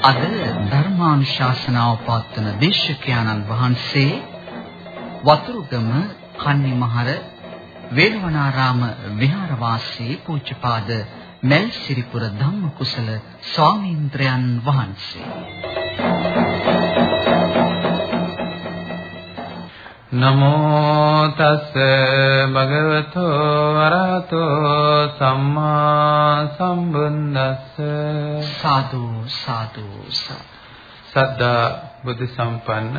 පින්නතුනි අද ධර්මානුශාසනාව පවත්වන දේශකයන්න් වහන්සේ වතුරුගම කන්නිමහර වේලවනාරාම විහාරවාසී පූජ්‍යපාද මල්සිරිපුර ධම්මකුසල ස්වාමීන්ද්‍රයන් වහන්සේ. නමෝ තස් භගවතෝ අරහතෝ සම්මා සම්බුද්දස්ස. සාදු සාදු සද්දා බුද්ධ සම්පන්න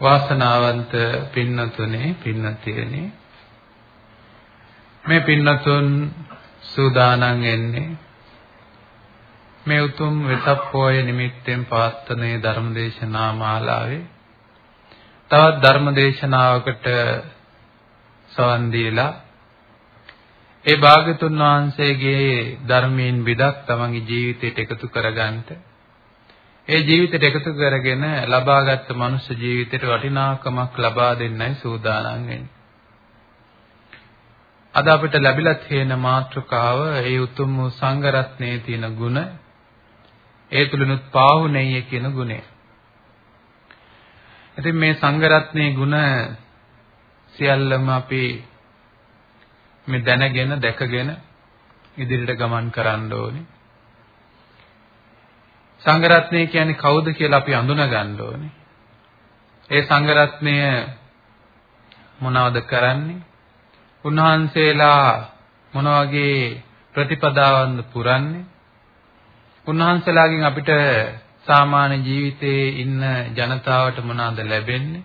වාසනාවන්ත පින්නතුනේ පින්නතියනේ. මේ පින්නතුන් සූදානම් වෙන්නේ මේ උතුම් වෙසක් පොය නිමිත්තෙන් පවත්වන ධර්මදේශනා මාලාවේ තවත් ධර්ම දේශනාවකට සවන් දීලා ඒ භාගතුන් වහන්සේගේ ධර්මයෙන් විදක් තමන්ගේ ජීවිතයට එකතු කරගන්නට ඒ ජීවිතයට එකතු කරගෙන ලබාගත් මනුෂ්‍ය ජීවිතයට වටිනාකමක් ලබා දෙන්නයි සූදානම් වෙන්නේ. අද අපිට ලැබිලා තියෙන මාතෘකාව ඒ උතුම් වූ සංඝ රත්නයේ තියෙන ಗುಣ ඒ තුලිනුත් පාහුණෙය කියන ගුණය. ඉතින් මේ සංඝරත්නයේ ಗುಣ සියල්ලම අපි මේ දැනගෙන දැකගෙන ඉදිරියට ගමන් කරන්න ඕනේ. සංඝරත්නය කියන්නේ කවුද කියලා අපි අඳුන ගන්න ඕනේ. ඒ සංඝරත්නය මොනවද කරන්නේ? උන්වහන්සේලා මොන වගේ ප්‍රතිපදාවන්ද පුරන්නේ? උන්වහන්සේලාගෙන් අපිට සාමාන්‍ය ජීවිතයේ ඉන්න ජනතාවට මොනවාද ලැබෙන්නේ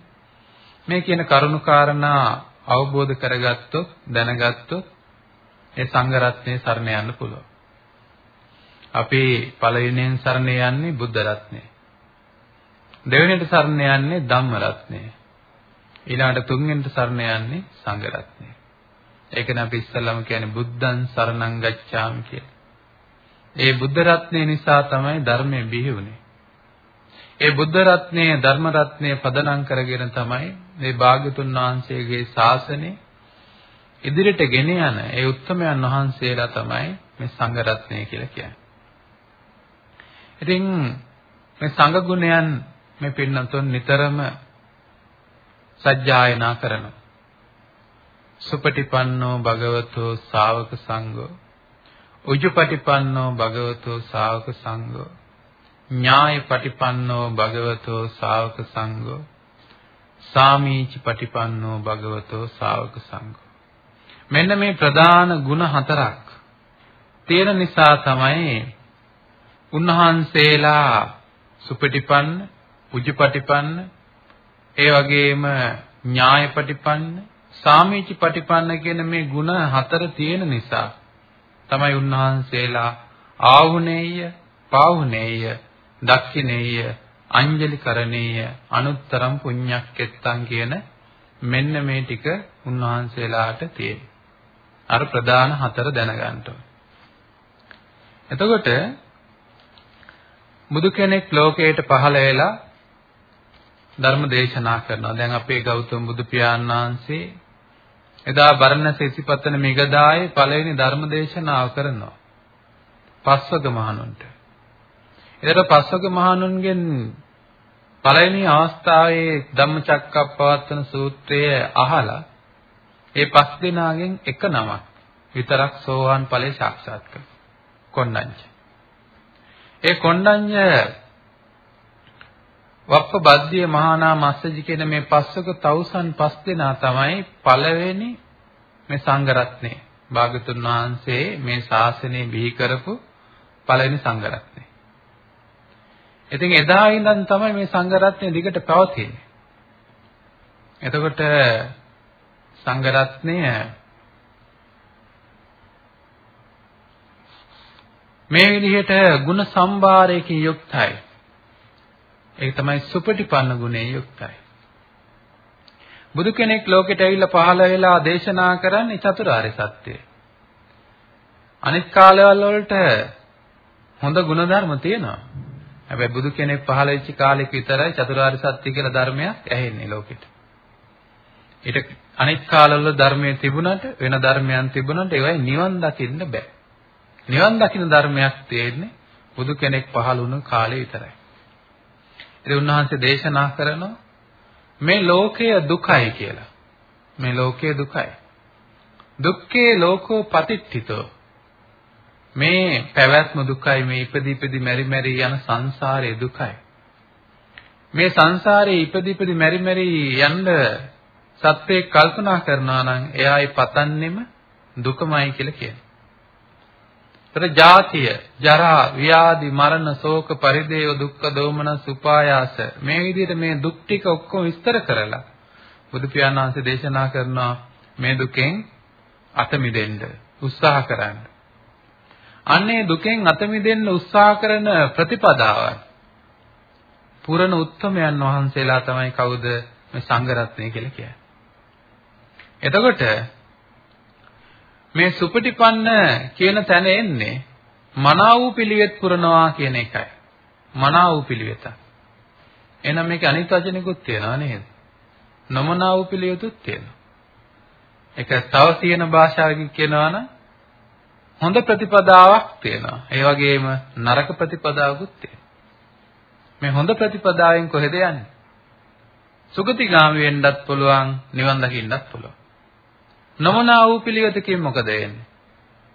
මේ කියන කරුණු කාරණා අවබෝධ කරගත්තොත් දැනගත්තොත් ඒ සංඝ රත්නයේ සරණ යන්න පුළුවන්. අපි පළවෙනියෙන් සරණ යන්නේ බුද්ධ රත්නය. දෙවෙනියට සරණ යන්නේ ධම්ම රත්නය. ඊළඟට තුන්වෙනියට සරණ යන්නේ සංඝ රත්නය. ඒකනේ අපි ඉස්සල්ලාම කියන්නේ බුද්ධං සරණං ගච්ඡාමි කියලා. ඒ බුද්ධ රත්නය නිසා තමයි ධර්මය බිහි වුනේ. ඒ බුද්ධ රත්නයේ ධර්ම රත්නයේ පදනම් කරගෙන තමයි මේ භාග්‍යතුන් වහන්සේගේ ශාසනය ඉදිරියට ගෙන යන ඒ උත්තමයන් වහන්සේලා තමයි මේ සංඝ රත්නය කියලා කියන්නේ. ඉතින් මේ සංඝ ගුණයන් මේ පින්නතුන් නිතරම සජ්ජායනා කරනවා. සුපටිපන්නෝ භගවතෝ ශාවක සංඝෝ උජුපටිපන්නෝ භගවතෝ ශාවක සංඝෝ ඥාය පටිපන්නෝ භගවතෝ ශාවක සංඝෝ සාමීචි පටිපන්නෝ භගවතෝ ශාවක සංඝෝ. මෙන්න මේ ප්‍රධාන ගුණ හතරක් තියෙන නිසා තමයි උන්වහන්සේලා සුපටිපන්න උජුපටිපන්න ඒ වගේම ඥායපටිපන්න සාමීචි පටිපන්න කියන මේ ගුණ හතර තියෙන නිසා තමයි උන්වහන්සේලා ආහුනේය පාහුනේය දක්ෂිනේය අංජලි කරණීය අනුත්තරම් පුඤ්ඤක්කෙත්තං කියන මෙන්න මේ ටික උන්වහන්සේලාට තියෙනවා. අර ප්‍රධාන හතර දැනගන්න එතකොට බුදු කෙනෙක් ලෝකයට පහළ වෙලා ධර්ම දේශනා කරනවා. දැන් අපේ ගෞතම බුදු පියාණන් වහන්සේ එදා බරණැස ඉසිපතන මිගදායේ පළවෙනි ධර්ම දේශනාව කරනවා. පස්වග මහණුන්ට. එතකොට පස්වග මහණුන්ගෙන් පළවෙනි අවස්ථාවේ ධම්මචක්කප්පවත්තන සූත්‍රය අහලා ඒ පස් දෙනාගෙන් එක නමක් විතරක් සෝවාන් ඵලයේ සාක්ෂාත් කළා. කොණ්ඩඤ්ඤ. ඒ කොණ්ඩඤ්ඤ වප්ප බද්දිය මහානා මස්සජි කියන මේ පස්වක තවුසන් පස් දෙනා තමයි පළවෙනි මේ සංඝ රත්නේ. භාගතුන් වහන්සේ මේ ශාසනය බිහි කරපු පළවෙනි සංඝ රත්නේ. ඉතින් එදා ඉඳන් තමයි මේ සංඝ රත්නය දිගට පවතින්නේ. එතකොට සංඝ රත්නය මේ විදිහට ಗುಣ සම්භාරයකින් යුක්තයි. ඒක තමයි සුපටිපන්න ගුණයෙන් යුක්තයි. බුදු කෙනෙක් ලෝකෙට ඇවිල්ලා පහළ වෙලා දේශනා කරන්නේ චතුරාර්ය සත්‍යය. අනිත් කාලවල වලට හොඳ ගුණධර්ම තියෙනවා. හැබැයි බුදු කෙනෙක් පහළ වෙච්ච කාලෙක විතරයි චතුරාර්ය සත්‍ය කියලා ධර්මයක් ඇහෙන්නේ ලෝකෙට. ඊට අනිත් කාලවල ධර්මයේ තිබුණාට වෙන ධර්මයන් තිබුණාට ඒවයි නිවන් දකින්න බෑ. නිවන් දකින්න ධර්මයක් තියෙන්නේ බුදු කෙනෙක් පහළ වුණු කාලේ විතරයි. ඉතින් උන්වහන්සේ දේශනා කරනවා මේ ලෝකය දුකයි කියලා. මේ ලෝකය දුකයි. දුක්ඛේ ලෝකෝ පතිට්ඨිතෝ මේ පැවැත්ම දුකයි මේ ඉපදි ඉපදි මෙරි මෙරි යන සංසාරයේ දුකයි මේ සංසාරේ ඉපදි ඉපදි මෙරි මෙරි යන්න සත්‍යයක් කල්පනා කරනවා නම් එයායි පතන්නෙම දුකමයි කියලා කියනවා. ඒතර ජාතිය, ජරා, ව්‍යාධි, මරණ, ශෝක, පරිදේව, දුක්ඛ, දෝමනස්, උපායාස මේ විදිහට මේ දුක් ටික ඔක්කොම විස්තර කරලා බුදු පියාණන් වහන්සේ දේශනා කරනවා මේ දුකෙන් අත මිදෙන්න උත්සාහ කරන්න. අන්නේ දුකෙන් අත මිදෙන්න උත්සාහ කරන ප්‍රතිපදාවයි පුරණ උත්තමයන් වහන්සේලා තමයි කවුද මේ සංඝ රත්නය කියලා කියන්නේ. එතකොට මේ සුපටිපන්න කියන තැන එන්නේ මනා වූ පිළිවෙත් පුරනවා කියන එකයි. මනා වූ පිළිවෙත. එහෙනම් මේකේ අනිත් වචනිකුත් තියෙනවා නේද? නොමනා වූ පිළිවෙතුත් තියෙනවා. ඒක තව තියෙන භාෂාවකින් කියනවා නම් හොඳ ප්‍රතිපදාවක් තියෙනවා. ඒ වගේම නරක ප්‍රතිපදාවකුත් තියෙනවා. මේ හොඳ ප්‍රතිපදාවෙන් කොහෙද යන්නේ? සුගතිගාමි වෙන්නත් පුළුවන්, නිවන් දකින්නත් පුළුවන්. නොමනා වූ පිළිවෙතකින් මොකද වෙන්නේ?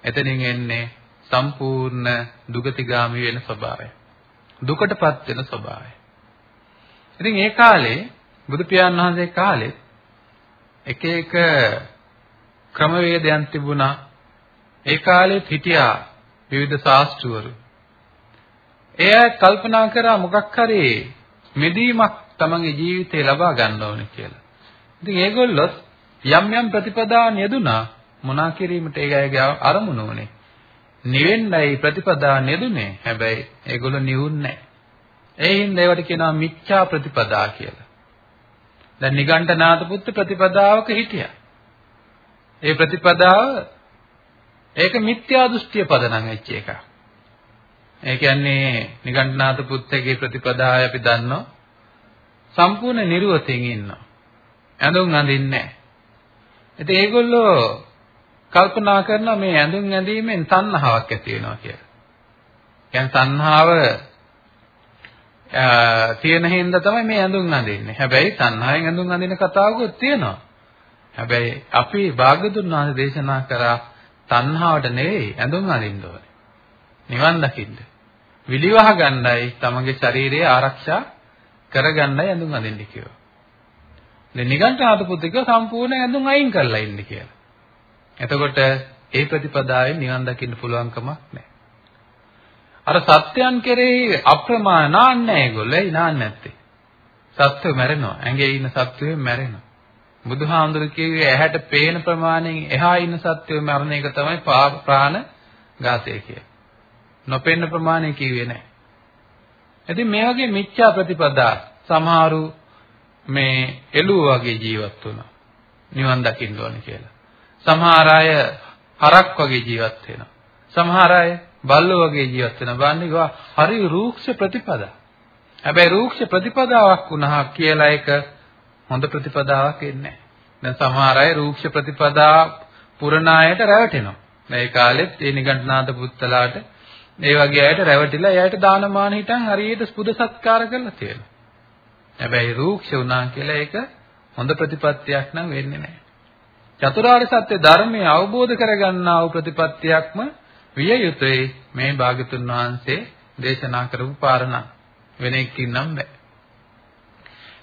එතනින් එන්නේ සම්පූර්ණ දුගතිගාමි වෙන ස්වභාවය. දුකටපත් වෙන ස්වභාවය. ඉතින් ඒ කාලේ බුදු පියාණන් වහන්සේ කාලේ එක එක ක්‍රමවේදයන් තිබුණා. ඒ කාලේ හිටියා විවිධ ශාස්ත්‍රවරු. එයා කල්පනා කරා මොකක් හරි මෙදීමක් තමන්ගේ ජීවිතේ ලබා ගන්න ඕනේ කියලා. ඉතින් ඒගොල්ලොත් යම් යම් ප්‍රතිපදාන් යෙදුනා මොනා කිරීමට ඒගයගේ අරමුණ උනේ. නිවෙන්නයි ප්‍රතිපදාන් යෙදුනේ. හැබැයි ඒගොල්ලෝ නිවුන්නේ නැහැ. ඒ හින්දා ඒවට කියනවා මිච්ඡා ප්‍රතිපදා කියලා. දැන් නිගණ්ඨනාත පුත්ත ප්‍රතිපදාවක හිටියා. ඒ ප්‍රතිපදාව ඒක මිත්‍යා දෘෂ්ටිය පදනම් වෙච්ච එකක්. ඒ කියන්නේ නිගණ්ඨනාත පුත්තගේ ප්‍රතිපදාය අපි දන්නවා. සම්පූර්ණ නිර්වතෙන් ඉන්නවා. ඇඳුම් අඳින්නේ නැහැ. ඉතින් ඒගොල්ලෝ කල්පනා කරනවා මේ ඇඳුම් ඇඳීමෙන් තණ්හාවක් ඇති වෙනවා කියලා. කියන්නේ තණ්හාව තියෙන හින්දා තමයි මේ ඇඳුම් අඳින්නේ. හැබැයි තණ්හාවෙන් ඇඳුම් අඳින කතාවකුත් තියෙනවා. හැබැයි අපි භාග්‍යතුන් වහන්සේ දේශනා කරා තණ්හාවට නෙවෙයි ඇඳුම් අඳින්න ඕනේ. නිවන් දකින්න. විලිවහ ගන්නයි තමගේ ශරීරය ආරක්ෂා කරගන්නයි ඇඳුම් අඳින්න කිව්වා. දැන් නිගණ්ඨාත පුත්තික සම්පූර්ණ ඇඳුම් අයින් කරලා ඉන්න කියලා. එතකොට ඒ ප්‍රතිපදාවෙන් නිවන් දකින්න පුළුවන්කමක් නැහැ. අර සත්‍යයන් කෙරෙහි අප්‍රමාණ නාන්නේ ඒගොල්ලෝ ඒ නාන්නේ නැත්තේ. සත්ත්ව මැරෙනවා. ඇඟේ ඉන්න සත්ත්වය මැරෙනවා. බුදුහාමුදුරු කිව්වේ ඇහැට පේන ප්‍රමාණයෙන් එහා ඉන්න සත්ත්වය මරණ එක තමයි ප්‍රාණ ඝාතය කියන්නේ. නොපෙන්න ප්‍රමාණය කිව්වේ නැහැ. ඉතින් මේ වගේ මිච්ඡා ප්‍රතිපදා සමහරු මේ එළුව වගේ ජීවත් වුණා. නිවන් දකින්න ඕනේ කියලා. සමහර අය හරක් වගේ ජීවත් වෙනවා. සමහර අය බල්ලෝ වගේ ජීවත් වෙනවා. බලන්නේ ඒවා හරි රූක්ෂ ප්‍රතිපදා. හැබැයි රූක්ෂ ප්‍රතිපදාවක් වුණා කියලා එක හොඳ ප්‍රතිපදාවක් එන්නේ නැහැ. දැන් සමහර අය රූක්ෂ ප්‍රතිපදා පුරණායට රැවටෙනවා. මේ කාලෙත් ඒ නිගණ්ඨනාත පුත්තලාට ඒ වගේ අයට රැවටිලා එයාට දානමාන හිටන් හරියට පුද සත්කාර කරලා තියෙනවා. හැබැයි රූක්ෂ වුණා කියලා ඒක හොඳ ප්‍රතිපත්තියක් නම් වෙන්නේ නැහැ. චතුරාර්ය සත්‍ය ධර්මය අවබෝධ කරගන්නා වූ ප්‍රතිපත්තියක්ම විය යුතුයි මේ භාගතුන් වහන්සේ දේශනා කරපු පාරණා වෙන එකකින් නම් බෑ.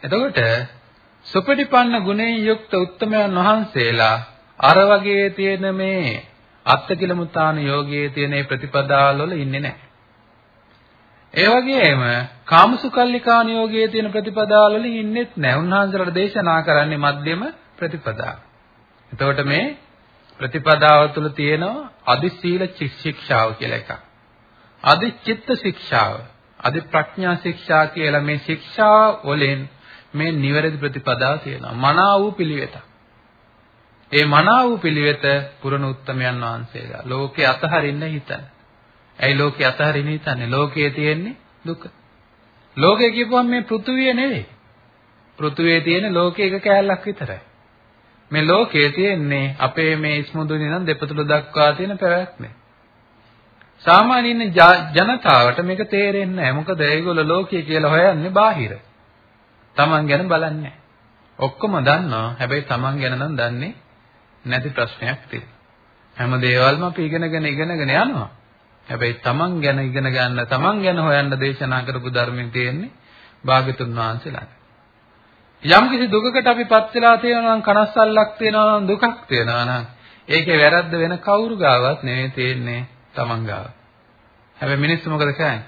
එතකොට සුපටිපන්න ගුණයෙන් යුක්ත උත්තමයන් වහන්සේලා අර වගේ තියෙන මේ අත්තකිලමුතාන යෝගයේ තියෙන මේ ප්‍රතිපදාවල් වල ඉන්නේ නැහැ. ඒ වගේම කාමසුකල්ලිකාන යෝගයේ තියෙන ප්‍රතිපදාවල් වල ඉන්නෙත් නැහැ. උන්වහන්සේලාට දේශනා කරන්නේ මධ්‍යම ප්‍රතිපදාව. එතකොට මේ ප්‍රතිපදාව තුළ තියෙනවා අදි සීල ශික්ෂාව කියලා එකක්. අදි චිත්ත ශික්ෂාව, අදි ප්‍රඥා ශික්ෂා කියලා මේ ශික්ෂා වලින් මේ නිවැරදි ප්‍රතිපදාව තියෙනවා. මනා වූ පිළිවෙතක්. ඒ මනා වූ පිළිවෙත පුරණ උත්තමයන් වහන්සේලා ලෝකේ අතහරින්න හිතන. ඇයි ලෝකේ අතහරින්න හිතන්නේ? ලෝකයේ තියෙන්නේ දුක. ලෝකේ කියපුවම මේ පෘථුවිය නෙවෙයි. පෘථුවියේ තියෙන ලෝකේ එක කෑල්ලක් විතරයි. මේ ලෝකයේ තියෙන්නේ අපේ මේ ඉස්මුදුනේ නම් දෙපතුල දක්වා තියෙන පැවැත්ම. සාමාන්‍ය ඉන්න ජනතාවට මේක තේරෙන්නේ නැහැ. මොකද ඒගොල්ලෝ ලෝකයේ කියලා හොයන්නේ බාහිර. Taman ගැන බලන්නේ ඔක්කොම දන්නවා. හැබැයි Taman ගැන නම් දන්නේ නැති ප්‍රශ්නයක් තියෙනවා. හැම දේවල්ම අපි ඉගෙනගෙන ඉගෙනගෙන යනවා. හැබැයි Taman ගැන ඉගෙන ගන්න, Taman ගැන හොයන්න දේශනා කරපු ධර්මයෙන් තියෙන්නේ භාගතුන් වහන්සේලා. යම් කිසි දුකකට අපිපත් වෙලා තියෙනවා නම් කනස්සල්ලක් තියෙනවා නම් දුකක් තියෙනවා නම් ඒකේ වැරද්ද වෙන කවුරු ගාවත් නෙවෙයි තියෙන්නේ Taman ගාව. හැබැයි මිනිස්සු මොකද කරන්නේ?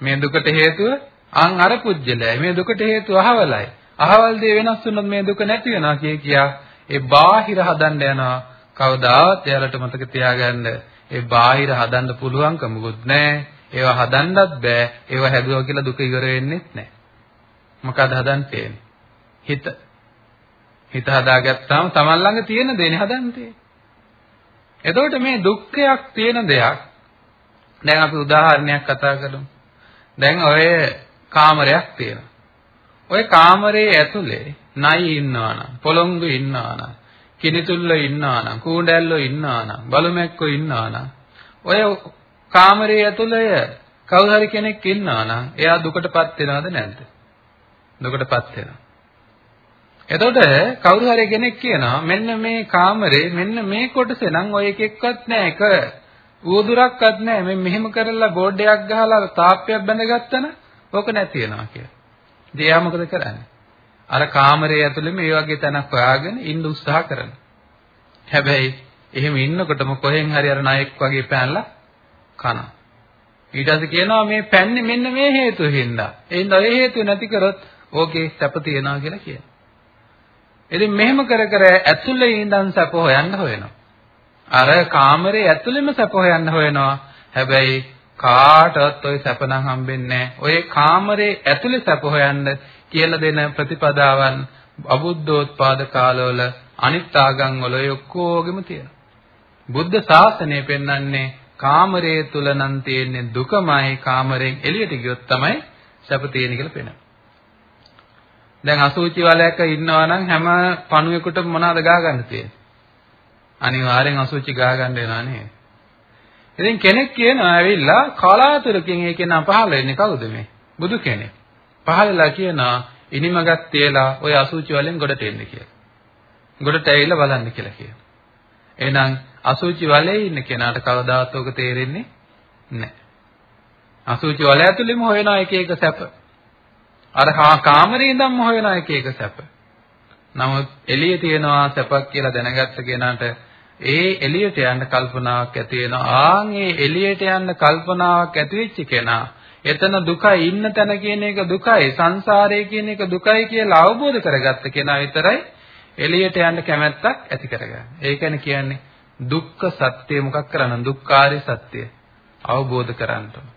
මේ දුකට හේතුව අන් අර පුජ්‍යලයි. මේ දුකට හේතුව අහවලයි. අහවල් දේ වෙනස් වුණොත් මේ දුක නැති වෙනවා කිය කියා ඒ බාහිර හදන්න යනවා. කවදාවත් එයාලට මතක තියාගන්න ඒ බාහිර හදන්න පුළුවන්කමකුත් නැහැ. ඒවා හදන්නත් බෑ. ඒවා හැදුවා කියලා දුක ඉවර වෙන්නේත් නැහැ. මොකද හදන්න තියෙන්නේ? හිත. හිත හදාගත්තාම Taman ළඟ තියෙන දේනේ හදන්න තියෙන්නේ. එතකොට මේ දුක්ඛයක් තියෙන දෙයක් දැන් අපි උදාහරණයක් කතා කරමු. දැන් ඔය කාමරයක් තියෙනවා. ඔය කාමරේ ඇතුලේ නයි ඉන්නවා නම්, පොළොංගු ඉන්නවා නම්, කිනිතුල්ල ඉන්නවා නම්, කූඩැල්ලෝ ඉන්නවා නම්, බලුමැක්කෝ ඉන්නවා නම්, ඔය කාමරේ ඇතුලේ කවුරු හරි කෙනෙක් ඉන්නවා නම්, එයා දුකටපත් වෙනවද නැද්ද? දුකටපත් වෙනවා. එතකොට කවුරු හරි කෙනෙක් කියනවා මෙන්න මේ කාමරේ මෙන්න මේ කොටසේ නම් ඔය එකෙක්වත් නැහැ එක ඌදුරක්වත් නැහැ මේ මෙහෙම කරලා බෝඩ් එකක් ගහලා තාප්පයක් බැඳගත්තන ඕක නැති වෙනවා කියලා. ඉතින් එයා මොකද කරන්නේ? අර කාමරේ ඇතුලේ මේ වගේ තැනක් හොයාගෙන ඉන්න උත්සාහ කරනවා. හැබැයි එහෙම ඉන්නකොටම කොහෙන් හරි අර නායක වගේ පැනලා කනවා. ඊට පස්සේ කියනවා මේ පැන්නේ මෙන්න මේ හේතුව හින්දා. ඒ හින්දා ඒ හේතුව නැති කරොත් ඕකේ සැප තියනවා කියලා කියනවා. ඉතින් මෙහෙම කර කර ඇතුලේ ඉඳන් සැප හොයන්න හොයනවා. අර කාමරේ ඇතුළෙම සැප හොයන්න හොයනවා. හැබැයි කාටවත් ওই සැප නම් හම්බෙන්නේ නැහැ. ඔය කාමරේ ඇතුලේ සැප හොයන්න කියලා දෙන ප්‍රතිපදාවන් අබුද්ධෝත්පාද කාලවල අනිත් ආගම් වල ඔය ඔක්කොගෙම තියෙනවා. බුද්ධ ශාසනය පෙන්වන්නේ කාමරයේ තුල නම් තියෙන්නේ දුකමයි කාමරයෙන් එළියට ගියොත් තමයි සැප තියෙන කියලා පෙන්වන්නේ. දැන් අසුචි වලයක ඉන්නවා නම් හැම පණුවෙකුටම මොනවද ගා ගන්න තියෙන්නේ? අනිවාර්යෙන් අසුචි ගා ගන්න වෙනවා නේද? ඉතින් කෙනෙක් කියනවා ඇවිල්ලා කලාතුරකින් ඒ කෙනා පහළ වෙන්නේ කවුද මේ? බුදු කෙනෙක්. පහළලා කියනවා ඉනිමගක් තියලා ওই අසුචි වලින් ගොඩට එන්න කියලා. ගොඩට ඇවිල්ලා බලන්න කියලා කියනවා. එහෙනම් අසුචි වලේ ඉන්න කෙනාට කවදාවත් ඔක තේරෙන්නේ නැහැ. අසුචි වල ඇතුළෙම හොයනවා එක එක සැප. අර කාමරේ ඉඳන්ම හොයන එක එක සැප. නමුත් එළියේ තියනවා සැපක් කියලා දැනගත්ත කෙනාට ඒ එළියට යන්න කල්පනාවක් ඇති වෙනවා. ආන් ඒ එළියට යන්න කල්පනාවක් ඇති වෙච්ච කෙනා එතන දුකයි ඉන්න තැන කියන එක දුකයි සංසාරය කියන එක දුකයි කියලා අවබෝධ කරගත්ත කෙනා විතරයි එළියට යන්න කැමැත්තක් ඇති කරගන්නේ. ඒකනේ කියන්නේ දුක්ඛ සත්‍ය මොකක් කරන්න දුක්ඛාරි සත්‍ය අවබෝධ කරගන්න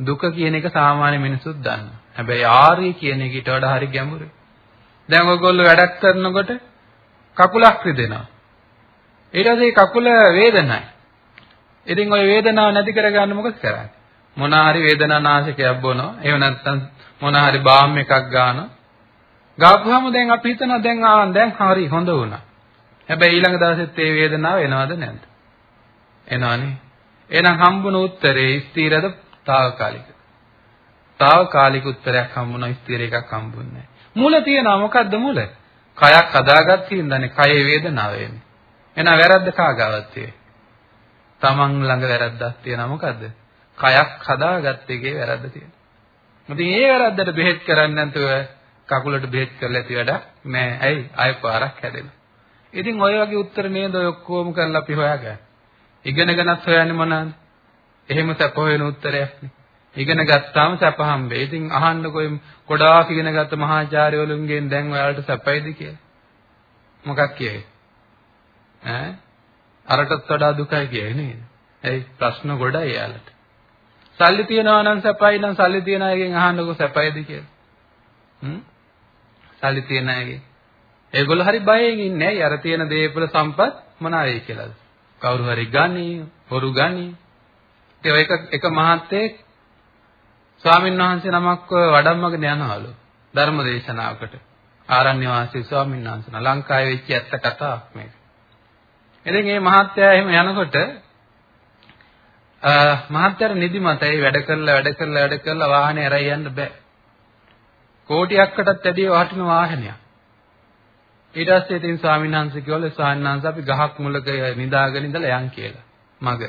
දුක කියන එක සාමාන්‍ය මිනිස්සුත් දන්නවා. හැබැයි ආර්ය කියන එක ඊට වඩා හරි ගැඹුරුයි. දැන් ඔයගොල්ලෝ වැඩක් කරනකොට කකුලක් රිදෙනවා. ඊට පස්සේ කකුල වේදනයි. ඉතින් ওই වේදනාව නැති කරගන්න මොකද කරන්නේ? මොන හරි වේදනානාශකයක් බොනවා. එහෙම නැත්නම් මොන හරි බාම් එකක් ගන්නවා. ගාපුවාම දැන් අපි හිතනවා දැන් ආන් දැන් හරි හොඳ වුණා. හැබැයි ඊළඟ දවසෙත් මේ වේදනාව එනවද නැද්ද? එනවනේ. එහෙනම් හම්බුන උත්තරේ ස්ථිරද తాවකාලිකද? తాවකාලික උත්තරයක් හම්බුනා ස්ථිර එකක් හම්බුන්නේ නැහැ. මුල තියනවා මොකද්ද මුල? කයක් හදාගත්තින් දන්නේ කයේ වේදනාව එන්නේ. එහෙනම් වැරද්ද කාගාවත් තියෙන්නේ? Taman ළඟ වැරද්දක් තියෙනවා මොකද්ද? කයක් හදාගත්ත එකේ වැරද්ද තියෙනවා. ඉතින් ඒ වැරද්දට බෙහෙත් කරන්නේ නැතුව කකුලට බෙහෙත් කරලා ඇති වැඩක් නෑ. ඇයි? ආයෙ පාරක් හැදෙනවා. ඉතින් ඔය වගේ උත්තර නේද ඔය ඔක්කොම කරලා අපි හොයාගන්නේ. ඉගෙනගෙනත් හොයන්නේ මොනවාද? එහෙම සැප හොයන උත්තරයක් නේ. ඉගෙන ගත්තාම සැප හම්බෙයි. ඉතින් අහන්නකො ගොඩාක් ඉගෙන ගත්ත මහාචාර්යවරුන්ගෙන් දැන් ඔයාලට සැපයිද කියලා. මොකක් කියයි? ඈ අරටත් වඩා දුකයි කියයි නේද? ඇයි ප්‍රශ්න ගොඩයි එයාලට. සල්ලි තියනවා නම් සැපයි නම් සල්ලි තියන අයගෙන් අහන්නකො සැපයිද කියලා. හ්ම්? සල්ලි තියන අයගෙන්. ඒගොල්ලෝ හරි බයෙන් ඉන්නේ ඇයි අර තියෙන දේපල සම්පත් මොනවායි කියලාද? කවුරු හරි ගනි, හොරු ගනි. ඒ එක එක මහත්තයෙක් ස්වාමීන් වහන්සේ නමක් වඩම්මගෙන යනවලු ධර්ම දේශනාවකට. ආරණ්‍ය වාසී ස්වාමීන් වහන්සේලා ලංකාවේ වෙච්ච ඇත්ත කතාවක් මේක. ඉතින් මේ මහත්තයා එහෙම යනකොට මහත්තයාට නිදිමතයි වැඩ කරලා වැඩ කරලා වැඩ කරලා වාහනේ අරයි යන්න බෑ. කෝටියක්කටත් වැඩිය වටින වාහනයක්. ඊට පස්සේ ඉතින් ස්වාමීන් වහන්සේ කිව්වලු ස්වාමීන් වහන්සේ අපි ගහක් මුලක නිදාගෙන ඉඳලා යන් කියලා. මග.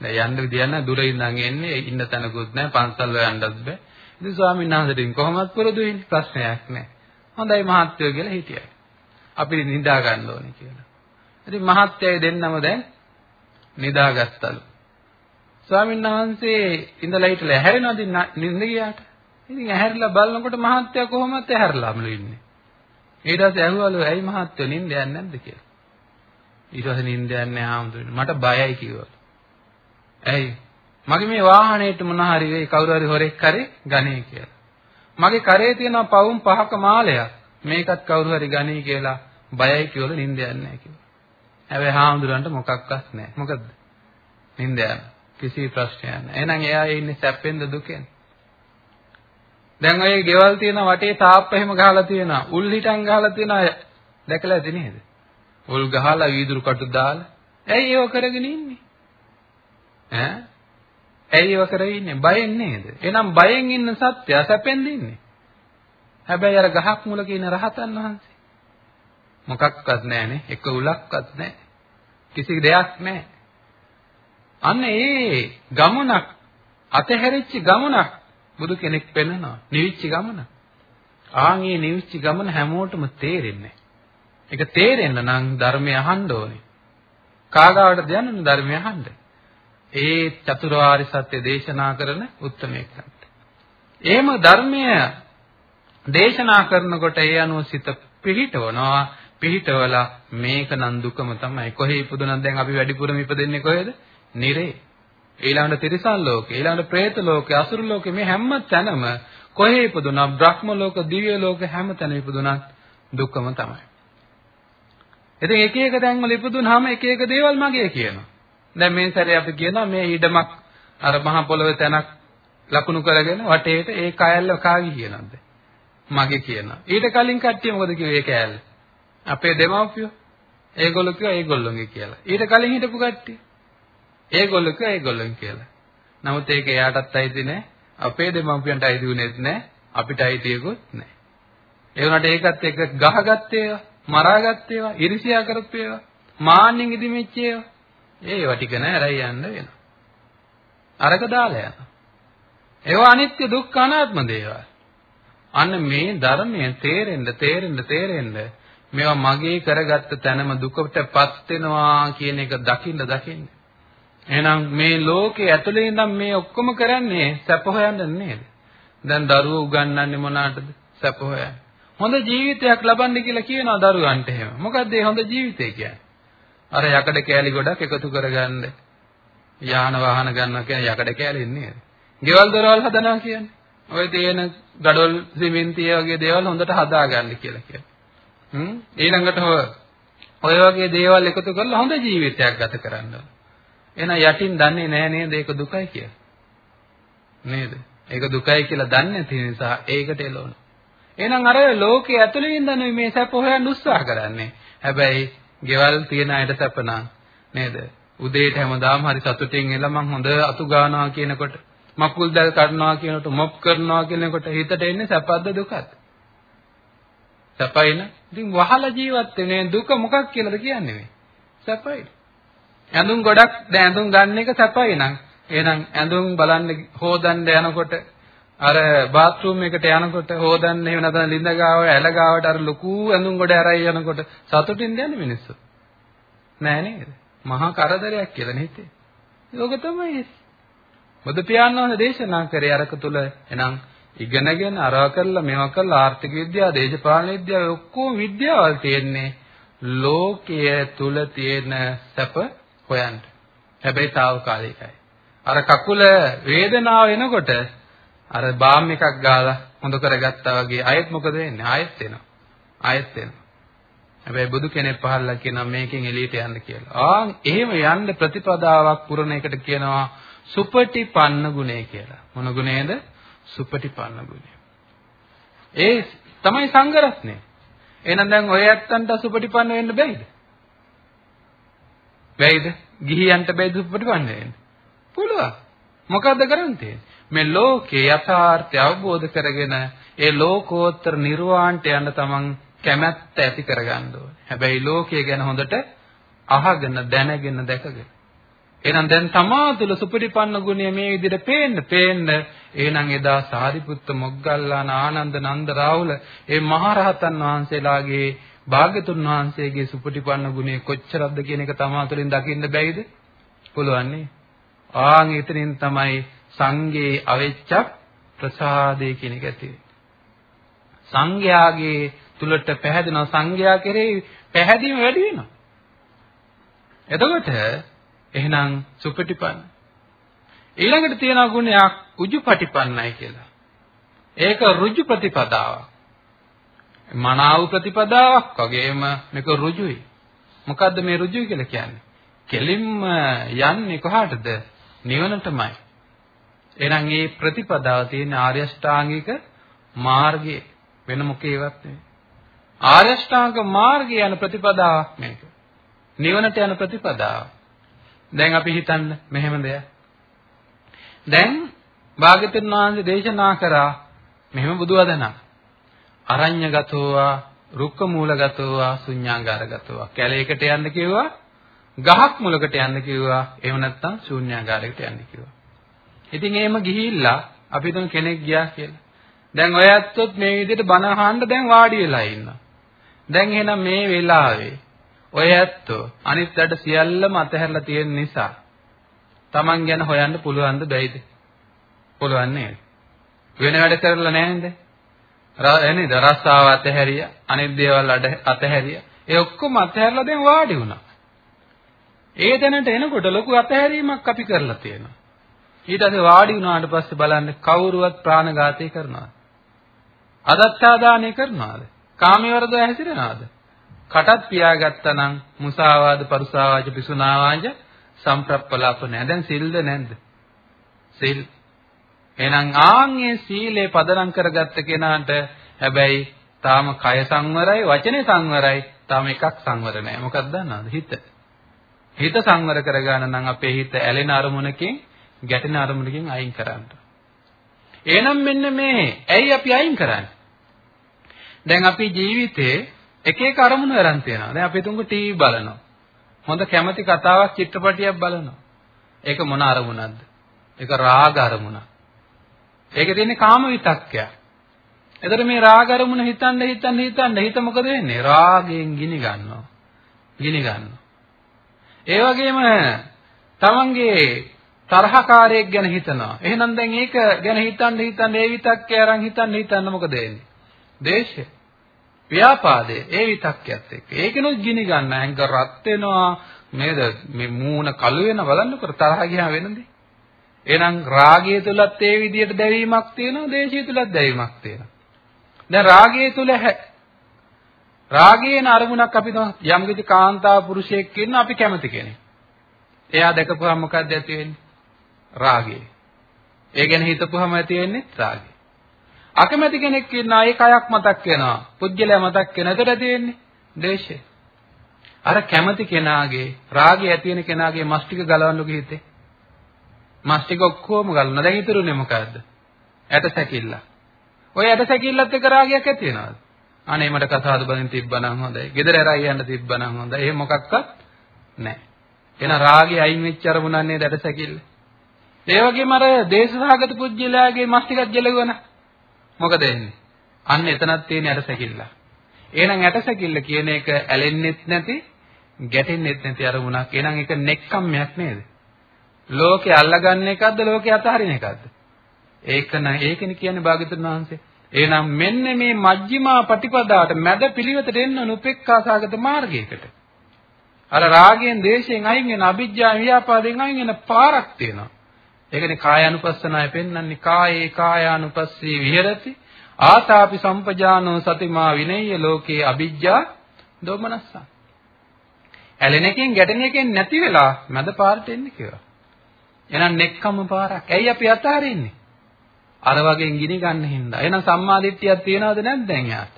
දැන් යන්න විදියක් නැහැ දුර ඉඳන් එන්නේ ඉන්න තැනකුත් නැහැ පන්සල් වල යන්නත් බෑ. ඉතින් ස්වාමීන් වහන්සේට කොහොමද පුරුදු වෙන්නේ ප්‍රශ්නයක් නැහැ. හොඳයි මහත්තයෝ කියලා හිටියයි. අපි නිදා ගන්න ඕනේ කියලා. ඉතින් මහත්තයයි දෙන්නම දැන් නිදාගත්තලු. ස්වාමීන් වහන්සේ ඉඳලා හිටලා ඇහැරෙනවද නිින්ද ගියාට? ඉතින් ඇහැරිලා බලනකොට මහත්තයා කොහොමද ඇහැරලාමලු ඉන්නේ. ඊට පස්සේ ඇහුවලු ඇයි මහත්තයෝ නිින්ද යන්නේ නැද්ද කියලා. ඊට පස්සේ නිින්ද යන්නේ ආම්දුනේ. මට බයයි කිව්වලු. ඇයි? මගේ මේ වාහනේට මොන හරි වෙයි කවුරු හරි හොරෙක් කරේ ගන්නේ කියලා. මගේ කරේ තියෙන පවුම් පහක මාලයක්. මේකත් කවුරු හරි ගන්නේ කියලා බයයි කියවල නිින්ද යන්නේ නැහැ කිව්වා. හැබැයි හාමුදුරන්ට මොකක්වත් නැහැ. මොකද? නිින්ද යන කිසි ප්‍රශ්නයක් නැහැ. එහෙනම් එයා ඉන්නේ සැපෙන්ද දුකෙන්ද? දැන් ඔය ගෙවල් තියෙන වටේ තාප්ප එහෙම ගහලා තියෙනවා. උල් හිටන් ගහලා තියෙනවා. දැකලා ඇති නේද? උල් ගහලා වීදුරු කටු දාලා. ඇයි ඒව කරගෙන ඉන්නේ? ඈ? ඇයි ඒව කරගෙන ඉන්නේ? බයෙන් නේද? එහෙනම් බයෙන් ඉන්න සත්‍ය සැපෙන්ද ඉන්නේ? හැබැයි අර ගහක් මුලක ඉන්න රහතන් වහන්සේ මොකක්වත් නැහනේ. එක උලක්වත් නැහැ. කිසි දෙයක් නැහැ. අන්න ඒ ගමනක් අතහැරිච්ච ගමනක් බුදු කෙනෙක් පෙන්නනවා. නිවිච්ච ගමන. ආන් මේ නිවිච්ච ගමන හැමෝටම තේරෙන්නේ ඒක තේරෙන්න නම් ධර්මය අහන්න ඕනේ. කාගාවටද යන්නේ ධර්මය අහන්න. ඒ චතුරාර්ය සත්‍ය දේශනා කරන උත්මේකන්ට. එහෙම ධර්මය දේශනා කරනකොට ඒ අනුව සිත පිහිටවනවා පිහිටවලා මේක නම් දුකම තමයි. කොහේ ඉපදුනත් දැන් අපි වැඩිපුරම ඉපදෙන්නේ කොහෙද? නිරේ. ඊළඟට තිරිසන් ලෝකේ, ඊළඟට പ്രേත ලෝකේ, අසුර ලෝකේ මේ හැම තැනම කොහේ ඉපදුනා බ්‍රහ්ම ලෝක, දිව්‍ය ලෝක හැම තැනම ඉපදුනත් දුකම තමයි. ඉතින් එක එක තැන්වල ඉපදුනහම එක එක දේවල් මගේ කියනවා. දැන් මේ සැරේ අපි කියනවා මේ ඉඩමක් අර මහ පොළොවේ තැනක් ලකුණු කරගෙන වටේට ඒ කයල්ල කාවි කියනවාද? මගේ කියනවා. ඊට කලින් කට්ටිය මොකද කිව්වේ ඒ කයල්ල? අපේ දෙමව්පියෝ. ඒගොල්ලෝ කිව්වා ඒගොල්ලෝගේ කියලා. ඊට කලින් හිටපු කට්ටිය. ඒගොල්ලෝ කිව්වා ඒගොල්ලෝගේ කියලා. නමුත් ඒක එයාටත් අයිති නෑ. අපේ දෙමව්පියන්ට අයිති වුණෙත් නෑ. අපිට අයිතියකුත් නෑ. ඒ වුණාට ඒකත් එක්ක ගහගත්තේ ඒවා, මරාගත්තේ ඒවා, ඉරිසියා කරපු ඒවා, මාන්නෙන් ඉදිමිච්ච ඒවා. ඒවා ටික නෑ රයි යන්න වෙනවා. අරක දාලා යනවා. ඒවා අනිත්‍ය දුක්ඛ අනාත්ම දේවල්. අන්න මේ ධර්මයේ තේරෙන්න තේරෙන්න තේරෙන්න මේවා මගේ කරගත්ත තැනම දුකටපත් වෙනවා කියන එක දකින්න දකින්න. එහෙනම් මේ ලෝකේ ඇතුලේ ඉඳන් මේ ඔක්කොම කරන්නේ සැප හොයන්න නේද? දැන් දරුවෝ උගන්වන්නේ මොනකටද? සැප හොයන්න. හොඳ ජීවිතයක් ලබන්න කියලා කියනවා දරුවන්ට එහෙම. මොකද්ද මේ හොඳ ජීවිතය කියන්නේ? අර යකඩ කෑලි ගොඩක් එකතු කරගන්න. යාන වාහන ගන්නවා කියන යකඩ කෑලි නේද? ගෙවල් දොරවල් හදනවා කියන්නේ. ඔය තියෙන ගඩොල් සිමෙන්තිය වගේ දේවල් හොඳට හදාගන්න කියලා කියනවා. හ්ම් ඊළඟට ඔය වගේ දේවල් එකතු කරලා හොඳ ජීවිතයක් ගත කරන්න එහෙනම් යටින් දන්නේ නැහැ නේද ඒක දුකයි කියලා. නේද? ඒක දුකයි කියලා දන්නේ නැති නිසා ඒකට එළවන. එහෙනම් අර ලෝකයේ ඇතුළේ ඉඳන් මේ සැප හොයන්න උත්සාහ කරන්නේ. හැබැයි ගෙවල් තියෙන අයට සැප නේද? උදේට හැමදාම හරි සතුටින් එලා මං හොඳ අතු ගානවා කියනකොට මකුල් දැල් කඩනවා කියනකොට මොප් කරනවා කියනකොට හිතට එන්නේ සැපද දුකද? සැපයින. ඉතින් වහලා ජීවත් වෙන්නේ දුක මොකක් කියලාද කියන්නේ මේ? සැපයි. ඇඳුම් ගොඩක් දැන් ඇඳුම් ගන්න එක සැපයි නං. එහෙනම් ඇඳුම් බලන්න හොදන්න යනකොට අර බාත් รู ම් එකට යනකොට හොදන්න එහෙම නැත්නම් ලිඳ ගාව ඇල ගාවට අර ලොකු ඇඳුම් ගොඩ ඇරයි යනකොට සතුටින් යන්නේ මිනිස්සු. නෑ නේද? මහා කරදරයක් කියලා නෙහිතේ. ඒක තමයි. බුදු පියාණන් දේශනා කරේ අරක තුල එනම් ඉගෙනගෙන අරවා කරලා මේවා කරලා ආර්ථික විද්‍යාව, දේශපාලන විද්‍යාව ඔක්කොම විද්‍යාවල් තියෙන්නේ ලෝකයේ තුල තියෙන සැප හොයන්න. හැබැයි తాවකාලිකයි. අර කකුල වේදනාව එනකොට අර බාම් එකක් ගාලා හොඳ කරගත්තා වගේ ආයෙත් මොකද වෙන්නේ? ආයෙත් එනවා. ආයෙත් එනවා. හැබැයි බුදු කෙනෙක් පහළලා කියනවා මේකෙන් එළියට යන්න කියලා. ආ එහෙම යන්න ප්‍රතිපදාවක් පුරණ එකට කියනවා සුපටිපන්න ගුණය කියලා. මොන ගුණයද? සුපටිපන්න ගුණය. ඒ තමයි සංඝරත්නය. එහෙනම් දැන් ඔය ඇත්තන්ට සුපටිපන්න වෙන්න බැයිද? බැයිද? ගිහියන්ට බැයිද සුපටිපන්න වෙන්න? පුළුවන්. මොකද්ද කරන්නේ? මේ ලෝකේ යථාර්ථය අවබෝධ කරගෙන ඒ ලෝකෝත්තර නිර්වාණයට යන්න තමන් කැමැත්ත ඇති කරගන්න ඕනේ. හැබැයි ලෝකය ගැන හොඳට අහගෙන දැනගෙන දැකගෙන. එහෙනම් දැන් තමා තුළ සුපටිපන්න ගුණය මේ විදිහට පේන්න පේන්න එහෙනම් එදා සාරිපුත්ත මොග්ගල්ලාන ආනන්ද නන්ද රාහුල ඒ මහරහතන් වහන්සේලාගේ භාග්‍යතුන් වහන්සේගේ සුපටිපන්න ගුණය කොච්චරක්ද කියන එක තමා තුළින් දකින්න බැයිද? පුළුවන් නේ. ආන් එතනින් තමයි සංගේ අවෙච්ච ප්‍රසාදේ කියන එක ඇති සංඝයාගේ තුලට පැහැදෙනවා සංඝයා කෙරෙහි පැහැදීම වැඩි වෙනවා. එතකොට එහෙනම් සුපටිපන්න. ඊළඟට තියෙන ගුණයක් උජුපටිපන්නයි කියලා. ඒක ඍජු ප්‍රතිපදාවක්. මනාව ප්‍රතිපදාවක් වගේම මේක ඍජුයි. මොකද්ද මේ ඍජුයි කියලා කියන්නේ? කෙලින්ම යන්නේ කොහාටද? නිවනටමයි. එහෙනම් මේ ප්‍රතිපදාව තියෙන ආර්ය ශ්‍රාංගික මාර්ගයේ වෙන මොකේවත් නෙවෙයි. ආර්ය ශ්‍රාංග මාර්ගය යන ප්‍රතිපදාවක් මේක. නිවනට යන ප්‍රතිපදාව. දැන් අපි හිතන්න මෙහෙම දෙයක්. දැන් භාග්‍යතුන් වහන්සේ දේශනා කරා මෙහෙම බුදු වදනක්. අරඤ්‍යගතෝවා රුක්ක මූලගතෝවා ශුඤ්ඤාගාරගතෝවා කැලේකට යන්න කිව්වා ගහක් මුලකට යන්න කිව්වා. එහෙම නැත්නම් ශූන්‍යාගාරයකට යන්න කිව්වා. ඉතින් එහෙම ගිහිල්ලා අපි හිතමු කෙනෙක් ගියා කියලා. දැන් ඔය ඇත්තොත් මේ විදිහට බණ අහන්න දැන් වාඩි වෙලා ඉන්නවා. දැන් එහෙනම් මේ වෙලාවේ ඔය ඇත්තෝ. අනිත් වැඩ සියල්ලම අතහැරලා තියෙන නිසා Taman ගැන හොයන්න පුළුවන්ද බැයිද? පුළුවන් නේද? වෙන වැඩ කරලා නැහැ නේද නේද රස්සාව අතහැරිය අනිත් දේවල් අතහැරිය. ඒ ඔක්කොම අතහැරලා දැන් වාඩි වුණා. ඒ තැනට එනකොට ලොකු අතහැරීමක් අපි කරලා තියෙනවා. ඊට පස්සේ වාඩි වුණාට පස්සේ බලන්න කවුරුවත් ප්‍රාණඝාතය කරනවද? අදත්තාදානය කරනවද? කාමයේ වරද හැසිරෙනවද? කටත් පියාගත්තා නම් මුසාවාද පරුසාවාද පිසුනාවාද සම්ප්‍රප්පලාප නැහැ දැන් සිල්ද නැද්ද සිල් එහෙනම් ආන්ගේ සීලේ පදනම් කරගත්ත කෙනාට හැබැයි තාම කය සංවරයි වචනේ සංවරයි තාම එකක් සංවර නැහැ. මොකක්ද දන්නවද? හිත. හිත සංවර කරගන්න නම් අපේ හිත ඇලෙන අරමුණකින් ගැටෙන අරමුණකින් අයින් කරන්න. එහෙනම් මෙන්න මේ ඇයි අපි අයින් කරන්නේ? දැන් අපි ජීවිතේ එක එක අරමුණු අරන් තියෙනවා. දැන් අපි තුඟ ටීවී බලනවා. හොඳ කැමති කතාවක් චිත්‍රපටියක් බලනවා. ඒක මොන අරමුණක්ද? ඒක රාග අරමුණක්. ඒකේ තියෙන්නේ කාම විතක්කයක්. එතකොට මේ රාග අරමුණ හිතන්න හිතන්න හිතන්න හිත මොකද වෙන්නේ? රාගයෙන් ගිනි ගන්නවා. ගිනි ගන්නවා. ඒ වගේම තමන්ගේ තරහකාරයෙක් ගැන හිතනවා. එහෙනම් දැන් ඒක ගැන හිතන්න හිතන්න ඒ විතක්කේ අරන් හිතන්න හිතන්න මොකද වෙන්නේ? දේශය. ව්‍යාපාදේ ඒ විතක්කයත් එක්ක. ඒකනොත් ගිනි ගන්න ඇඟ රත් වෙනවා. නේද? මේ මූණ කළු වෙන බලන්නකො තරහ ගියා වෙනදී. එහෙනම් රාගය තුලත් ඒ විදිහට දැවීමක් තියෙනවා, දේශය තුලත් දැවීමක් තියෙනවා. දැන් රාගය තුල රාගයේන අරමුණක් අපි යම් කිසි කාන්තාව පුරුෂයෙක් ඉන්න අපි කැමති කෙනෙක්. එයා දැකපුවම මොකක්ද ඇති වෙන්නේ? රාගය. ඒ ගැන හිතපුවම ඇති වෙන්නේ රාගය. අකමැති කෙනෙක් ඉන්නා ඒ කයක් මතක් වෙනවා. පුජ්‍යලයා මතක් වෙන. එතකොට ඇති වෙන්නේ ද්වේෂය. අර කැමති කෙනාගේ රාගය ඇති වෙන කෙනාගේ මස්තික ගලවන්නු හිතේ. මස් ටික ඔක්කොම ගලන. දැන් ඉතුරුනේ මොකද්ද? ඇට සැකිල්ල. ඔය ඇට සැකිල්ලත් එක්ක රාගයක් ඇති වෙනවද? අනේ මට කසාද බඳින් තිබ්බනම් හොඳයි. ගෙදර ඇරයි යන්න තිබ්බනම් හොඳයි. එහෙම මොකක්වත් නැහැ. එහෙනම් රාගේ අයින් වෙච්ච අරමුණන්නේ ඇට සැකිල්ල. ඒ වගේම අර දේශසහගත පුජ්‍යලයාගේ මස් ටිකක් ගැලුවන. මොකද වෙන්නේ? අන්න එතනක් තියෙන ඇට සැකිල්ල. එහෙනම් ඇට සැකිල්ල කියන එක ඇලෙන්නෙත් නැති, ගැටෙන්නෙත් නැති අරමුණක්. එහෙනම් ඒක නෙක්කම්මයක් නේද? ලෝකේ අල්ලගන්න එකක්ද ලෝකේ අතහරින එකක්ද? ඒක නෑ ඒකනේ කියන්නේ භාග්‍යතුන් වහන්සේ. එහෙනම් මෙන්න මේ මජ්ක්‍ධිමා පටිපදාට මැද පිළිවෙතට එන්න උපේක්ඛාසගත මාර්ගයකට. අර රාගයෙන්, දේශයෙන් අයින් වෙන අවිජ්ජා ව්‍යාපාදයෙන් අයින් වෙන පාරක් තියෙනවා. ඒකනේ කායानुපස්සනාය පෙන්වන්නේ කායේ කායානුපස්සී විහෙරති ආතාපි සම්පජානෝ සතිමා විනය්‍ය ලෝකේ අවිජ්ජා දෝමනස්ස. ඇලෙන එකෙන් ගැටෙන එකෙන් නැති වෙලා මැද පාරට එන්නේ කියලා. එහෙනම් නෙක්කම පාරක්. ඇයි අපි අතහරින්නේ? අර වගේ ගිනි ගන්න හින්දා. එහෙනම් සම්මාදිට්ඨියක් තියනවද නැද්ද දැන් යාට?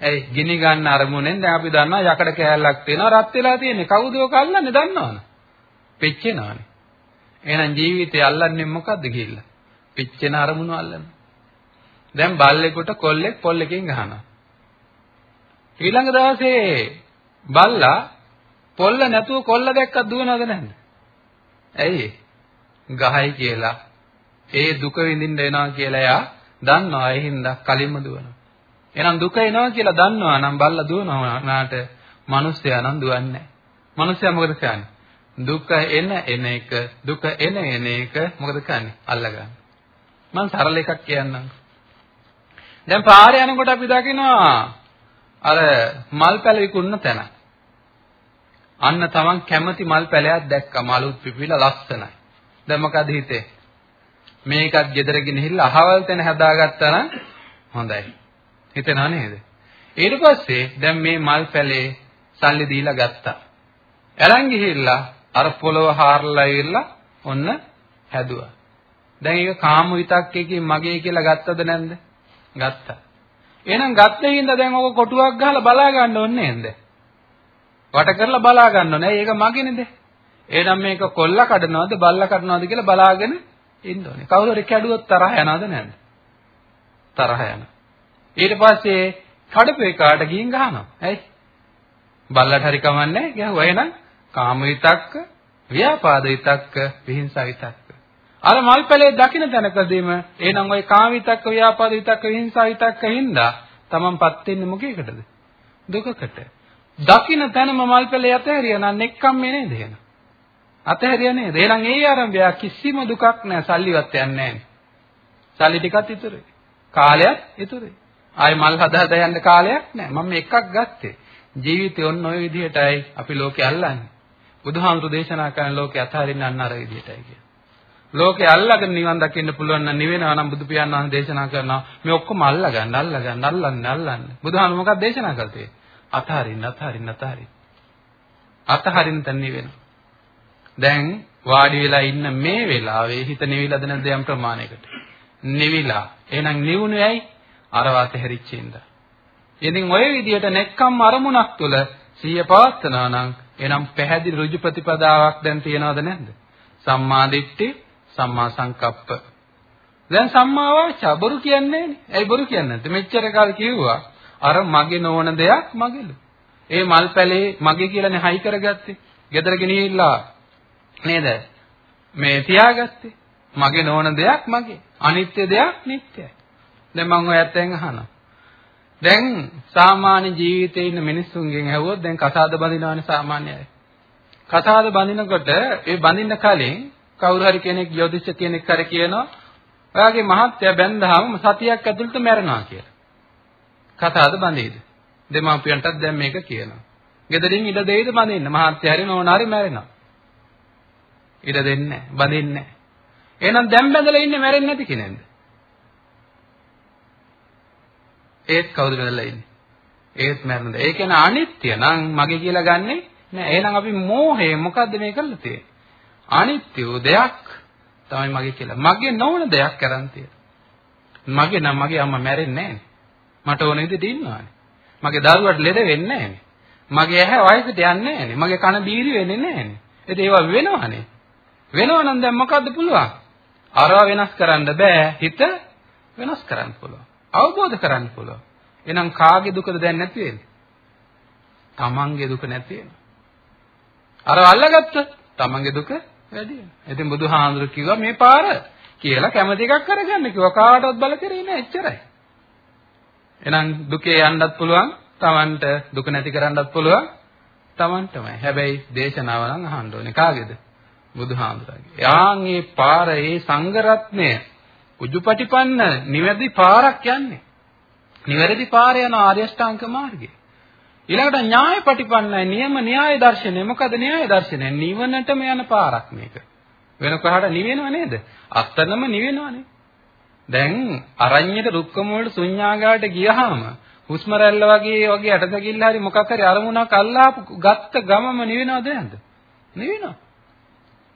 ඇයි ගිනි ගන්න අරමුණෙන් දැන් අපි දන්නවා යකඩ කෑල්ලක් තියෙනවා රත් වෙලා තියෙන්නේ. කවුද ඔක අල්ලන්නේ දන්නවද? පෙච්චෙනවනේ. එහෙනම් ජීවිතය අල්ලන්නේ මොකද්ද කියලා? පිච්චෙන අරමුණු අල්ලන. දැන් බල්ලෙකුට කොල්ලෙක් පොල්ලකින් ගහනවා. ඊළඟ දවසේ බල්ලා පොල්ල නැතුව කොල්ල දැක්කත් දුවනවද නැද්ද? ඇයි? ගහයි කියලා. ඒ දුක විඳින්න එනවා කියලා එයා දන්නවා. ඒ හින්දා කලින්ම දුවනවා. එහෙනම් දුක එනවා කියලා දන්නවා නම් බල්ලා දුවනවා නාට මිනිස්සයා නම් දුවන්නේ නැහැ. මිනිස්සයා මොකද කරන්නේ? දුක එන එන එක දුක එන එන එක මොකද කරන්නේ? අල්ලගන්න. මම සරල එකක් කියන්නම්. දැන් පාරේ යනකොට අපි දකිනවා අර මල් පැල විකුණන තැන. අන්න තමන් කැමති මල් පැලයක් දැක්කම අලුත් පිපිලා ලස්සනයි. දැන් මොකද හිතේ? මේකත් ගෙදර ගෙනහිල්ලා අහවල් තැන හදාගත්තා නම් හොඳයි. හිතෙනා නේද? ඊට පස්සේ දැන් මේ මල් පැලේ සල්ලි දීලා ගත්තා. අරන් ගිහිල්ලා අර පොළව හාරලා ඉවරලා ඔන්න හැදුවා. දැන් ඒක කාම විතක්කේකින් මගේ කියලා ගත්තද නැන්ද? ගත්තා. එහෙනම් ගත්තේ හින්දා දැන් ඔක කොටුවක් ගහලා බලා ගන්න ඕනේ නේද? වට කරලා බලා ගන්න ඕනේ. ඒක මගේනේද? එහෙනම් මේක කොල්ල කඩනවද බල්ල කඩනවද කියලා බලාගෙන ඉන්න ඕනේ. කවුරු හරි කැඩුවොත් තරහ යනවද නැද්ද? තරහ යනවා. ඊට පස්සේ කඩපේ කාට ගිහින් ගහනවා. ඇයි? බල්ලට හරි කමන්නේ ගැහුවා. එහෙනම් කාම විතක්ක, ව්‍යාපාද විතක්ක, විහිංසා විතක්ක. අර මල් පැලේ දකින්න තැනකදීම එහෙනම් ওই කාම විතක්ක, ව්‍යාපාද විතක්ක, විහිංසා විතක්ක හින්දා තමන්පත් වෙන්නේ මොකේකටද? දුකකට. දකින්න තැනම මල් පැලේ අතහැරියා නම් එක්කම්මේ නේද එහෙනම්? අතහැරියා නේද? එහෙනම් ඒ ආරම්භය කිසිම දුකක් නැහැ. සල්ලිවත් යන්නේ නැහැ. සල්ලි ටිකක් ඉතුරුයි. කාලයක් ඉතුරුයි. ආයි මල් හදා හදා යන්න කාලයක් නැහැ. මම එකක් ගත්තේ. ජීවිතේ ඔන්න ඔය විදිහටයි අපි ලෝකේ අල්ලන්නේ. බුදුහාමුදුරු දේශනා කරන ලෝකේ අතහරින්න අන්න අර විදිහටයි කියන්නේ. ලෝකේ අල්ලගෙන නිවන් දකින්න පුළුවන් නම් නිවෙනවා නම් බුදු පියාණන් වහන්සේ දේශනා කරනවා මේ ඔක්කොම අල්ලගන්න අල්ලගන්න අල්ලන්න අල්ලන්න. බුදුහාමුදුරු මොකක්ද දේශනා කළේ? අතහරින්න අතහරින්න අතහරින්න. අතහරින්න තන් නිවෙනවා. දැන් වාඩි වෙලා ඉන්න මේ වෙලාවේ හිත නිවිලාද නැද්ද යම් ප්‍රමාණයකට? නිවිලා. එහෙනම් නිවුනේ ඇයි? අර වාත හැරිච්චින්ද. ඉතින් ওই විදිහට නෙක්කම් අරමුණක් තුළ සිහිය පවත්නවා නම් එනම් පැහැදිලි ඍජු ප්‍රතිපදාවක් දැන් තියනවද නැද්ද? සම්මා දිට්ඨි, සම්මා සංකප්ප. දැන් සම්මා වාචා බොරු කියන්නේ නෑනේ. ඇයි බොරු කියන්නේ නැත්තේ? මෙච්චර කාල කිව්වා අර මගේ නොවන දෙයක් මගේලු. ඒ මල් පැලේ මගේ කියලානේ හයි කරගත්තේ. ගෙදර ගෙනිහිල්ලා නේද? මේ තියාගත්තේ. මගේ නොවන දෙයක් මගේ. අනිත්‍ය දෙයක් නිට්ටයයි. දැන් මම ඔය ඇත්තෙන් අහනවා. දැන් සාමාන්‍ය ජීවිතේ ඉන්න මිනිස්සුන්ගෙන් ඇහුවොත් දැන් කසාද බඳිනවනේ සාමාන්‍ය අය. කසාද බඳිනකොට ඒ බඳින්න කලින් කවුරු හරි කෙනෙක් යෝතිෂ කෙනෙක් කර කියනවා ඔයාගේ මහත්ය බැන්දහම සතියක් ඇතුළත මැරෙනවා කියලා. කසාද බඳීද? දෙමාපියන්ටත් දැන් මේක කියනවා. ගෙදරින් ඉඩ දෙයිද බඳින්න මහත්ය හරි නෝනා හරි මැරෙනවා. ඉඩ දෙන්නේ නැහැ. බඳින්නේ නැහැ. එහෙනම් දැන් බැඳලා ඉන්නේ මැරෙන්නේ නැති කෙනෙක්ද? ඒත් කවුද බැඳලා ඉන්නේ? ඒත් මැරෙනද? ඒ කියන්නේ අනිත්‍ය නම් මගේ කියලා ගන්නෙ නෑ. එහෙනම් අපි මෝහය මොකද්ද මේ කරලා තියෙන්නේ? අනිත්‍ය දෙයක් තමයි මගේ කියලා. මගේ නොවන දෙයක් කරන් තියෙනවා. මගේ නම් මගේ අම්මා මැරෙන්නේ නෑනේ. මට ඕන විදිහට ඉන්නවානේ. මගේ දරුවට ලෙඩ වෙන්නේ නෑනේ. මගේ ඇහැ වයසට යන්නේ නෑනේ. මගේ කන බීරි වෙන්නේ නෑනේ. ඒත් ඒවා වෙනවනේ. වෙනවනම් දැන් මොකද්ද පුළුවන්? අරව වෙනස් කරන්න බෑ. හිත වෙනස් කරන්න පුළුවන්. අවබෝධ කරන්න පුළුවන්. එහෙනම් කාගේ දුකද දැන් නැති වෙන්නේ? තමන්ගේ දුක නැති වෙනවා. අර අල්ලගත්තොත් තමන්ගේ දුක වැඩි වෙනවා. ඉතින් බුදුහාඳුර කිව්වා මේ පාර කියලා කැමති එකක් කරගන්න කිව්වා. කාටවත් බල කරේ නෑ එච්චරයි. එහෙනම් දුකේ යන්නත් පුළුවන්, තමන්ට දුක නැති කරන්නත් පුළුවන් තමන්ටමයි. හැබැයි දේශනාව නම් අහන්න ඕනේ කාගේද? බුදුහාඳුරගේ. යාන් මේ පාර ඒ සංගරත්නය උජුපටිපන්න නිවැරදි පාරක් යන්නේ. නිවැරදි පාර යන ආර්ය ශ්‍රාංක මාර්ගය. ඊළඟට න්‍යායපටිපන්නයි නියම න්‍යාය දර්ශනය. මොකද න්‍යාය දර්ශනය? නිවනටම යන පාරක් මේක. වෙන කොහාට නිවෙනව නේද? අත්තනම නිවෙනවනේ. දැන් අරඤ්ඤයට රුක්කම වලට ශුන්‍යාගාට ගියහම හුස්ම රැල්ල වගේ වගේ ඇටදකිල්ල හරි මොකක් හරි අරමුණක් අල්ලාපු ගත්ත ගමම නිවෙනවද නැද්ද? නිවෙනවා.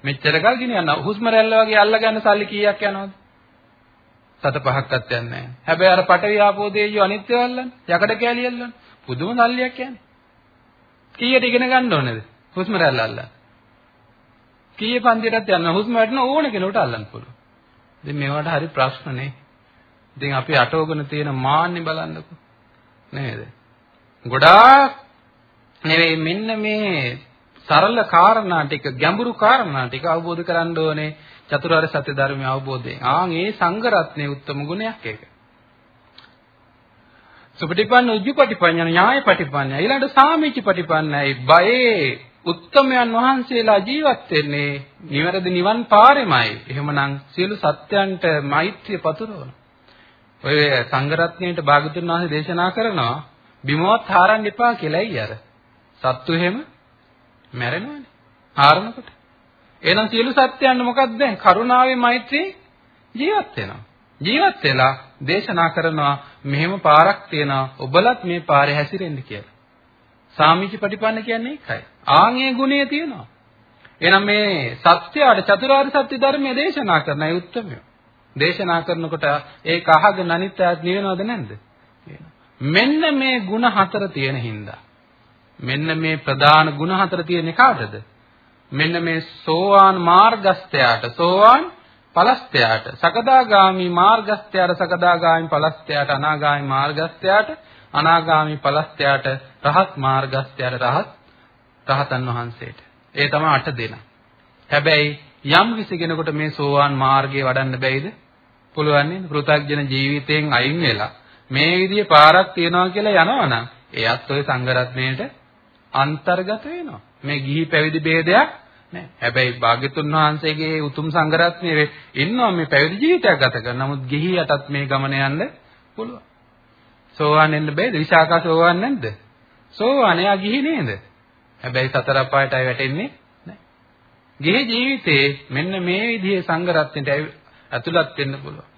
මෙච්චර කල් ගෙනියන්න හුස්ම රැල්ල වගේ අල්ලගන්න සල්ලි කීයක් යනවද? සත පහක්වත් යන්නේ නැහැ. හැබැයි අර පටවි ආපෝ දේයෝ අනිත්‍ය වල්ලන්නේ. යකඩ කැලිය අල්ලන්නේ. පුදුම සල්ලියක් යන්නේ. කීයට ඉගෙන ගන්න ඕනේද? හුස්ම රැල්ල අල්ලන්න. කීයේ පන්තියටත් යන්න හුස්ම වැටෙන ඕන කෙනෙකුට අල්ලන්න පුළුවන්. ඉතින් මේවට හරි ප්‍රශ්නනේ. ඉතින් අපි අටවගෙන තියෙන මාන්නේ බලන්නකෝ. නේද? ගොඩාක් නෙවෙයි මෙන්න මේ සරල කාරණා ටික ගැඹුරු කාරණා ටික අවබෝධ කරගන්න ඕනේ චතුරාර්ය සත්‍ය ධර්මය අවබෝධයෙන්. ආන් ඒ සංඝරත්නයේ උත්තම ගුණයක් ඒක. සුපටිපන්න උජ්ජපටිපඤ්ඤ ඥායපටිපඤ්ඤ ඊළඟට සාමිච්චපටිපන්නයි බයේ උත්තමයන් වහන්සේලා ජීවත් වෙන්නේ නිවැරදි නිවන් පාරෙමයි. එහෙමනම් සියලු සත්‍යයන්ට මෛත්‍රිය පතුරවන. ඔය සංඝරත්නයේට භාගතුන් වහන්සේ දේශනා කරනවා බිමවත් හාරන්න එපා කියලායි අර. සත්තු එහෙම මැරෙනවනේ. හාරනකොට. එහෙනම් සියලු සත්‍යයන් මොකක්ද දැන්? කරුණාවේ මෛත්‍රියේ ජීවත් වෙනවා. ජීවත් වෙලා දේශනා කරනවා මෙහෙම පාරක් තියෙනවා ඔබලත් මේ පාරේ හැසිරෙන්න කියලා. සාමිච්ච ප්‍රතිපන්න කියන්නේ ඒකයි. ආන්ගේ ගුණය තියෙනවා. එහෙනම් මේ සත්‍යයට චතුරාර්ය සත්‍ය ධර්මයේ දේශනා කරන අය උත්තරමය. දේශනා කරනකොට ඒක අහගෙන අනිත් අයත් නිවෙනවද නැද්ද? මෙන්න මේ ಗುಣ හතර තියෙන හින්දා මෙන්න මේ ප්‍රධාන ಗುಣ හතර තියෙන කාටද? මෙන්න මේ සෝවාන් මාර්ගස්ත්‍යයට සෝවාන් පලස්ත්‍යයට සකදාගාමි මාර්ගස්ත්‍යයට සකදාගාමි පලස්ත්‍යයට අනාගාමි මාර්ගස්ත්‍යයට අනාගාමි පලස්ත්‍යයට රහත් මාර්ගස්ත්‍යයට රහත් රහතන් වහන්සේට. ඒ තමයි අට දෙනා. හැබැයි යම් කිසි කෙනෙකුට මේ සෝවාන් මාර්ගයේ වඩන්න බැයිද? පුළුවන් නේද? පෘථග්ජන ජීවිතයෙන් අයින් වෙලා මේ විදිහේ පාරක් තියනවා කියලා යනවනම් එයත් ওই සංඝරත්නයේට අන්තර්ගත වෙනවා. මේ ගිහි පැවිදි ભેදයක් නෑ. හැබැයි භාග්‍යතුන් වහන්සේගේ උතුම් සංඝරත්නයේ ඉන්නවා මේ පැවිදි ජීවිතයක් ගත කරන. නමුත් ගිහියටත් මේ ගමන යන්න පුළුවන්. සෝවාන් වෙන්න බෑද? විශාකා සෝවාන් නැද්ද? සෝවාන් එයා ගිහි නේද? හැබැයි සතර අපායටයි වැටෙන්නේ නෑ. ගිහි ජීවිතේ මෙන්න මේ විදිහේ සංඝරත්නයට ඇතුළත් වෙන්න පුළුවන්.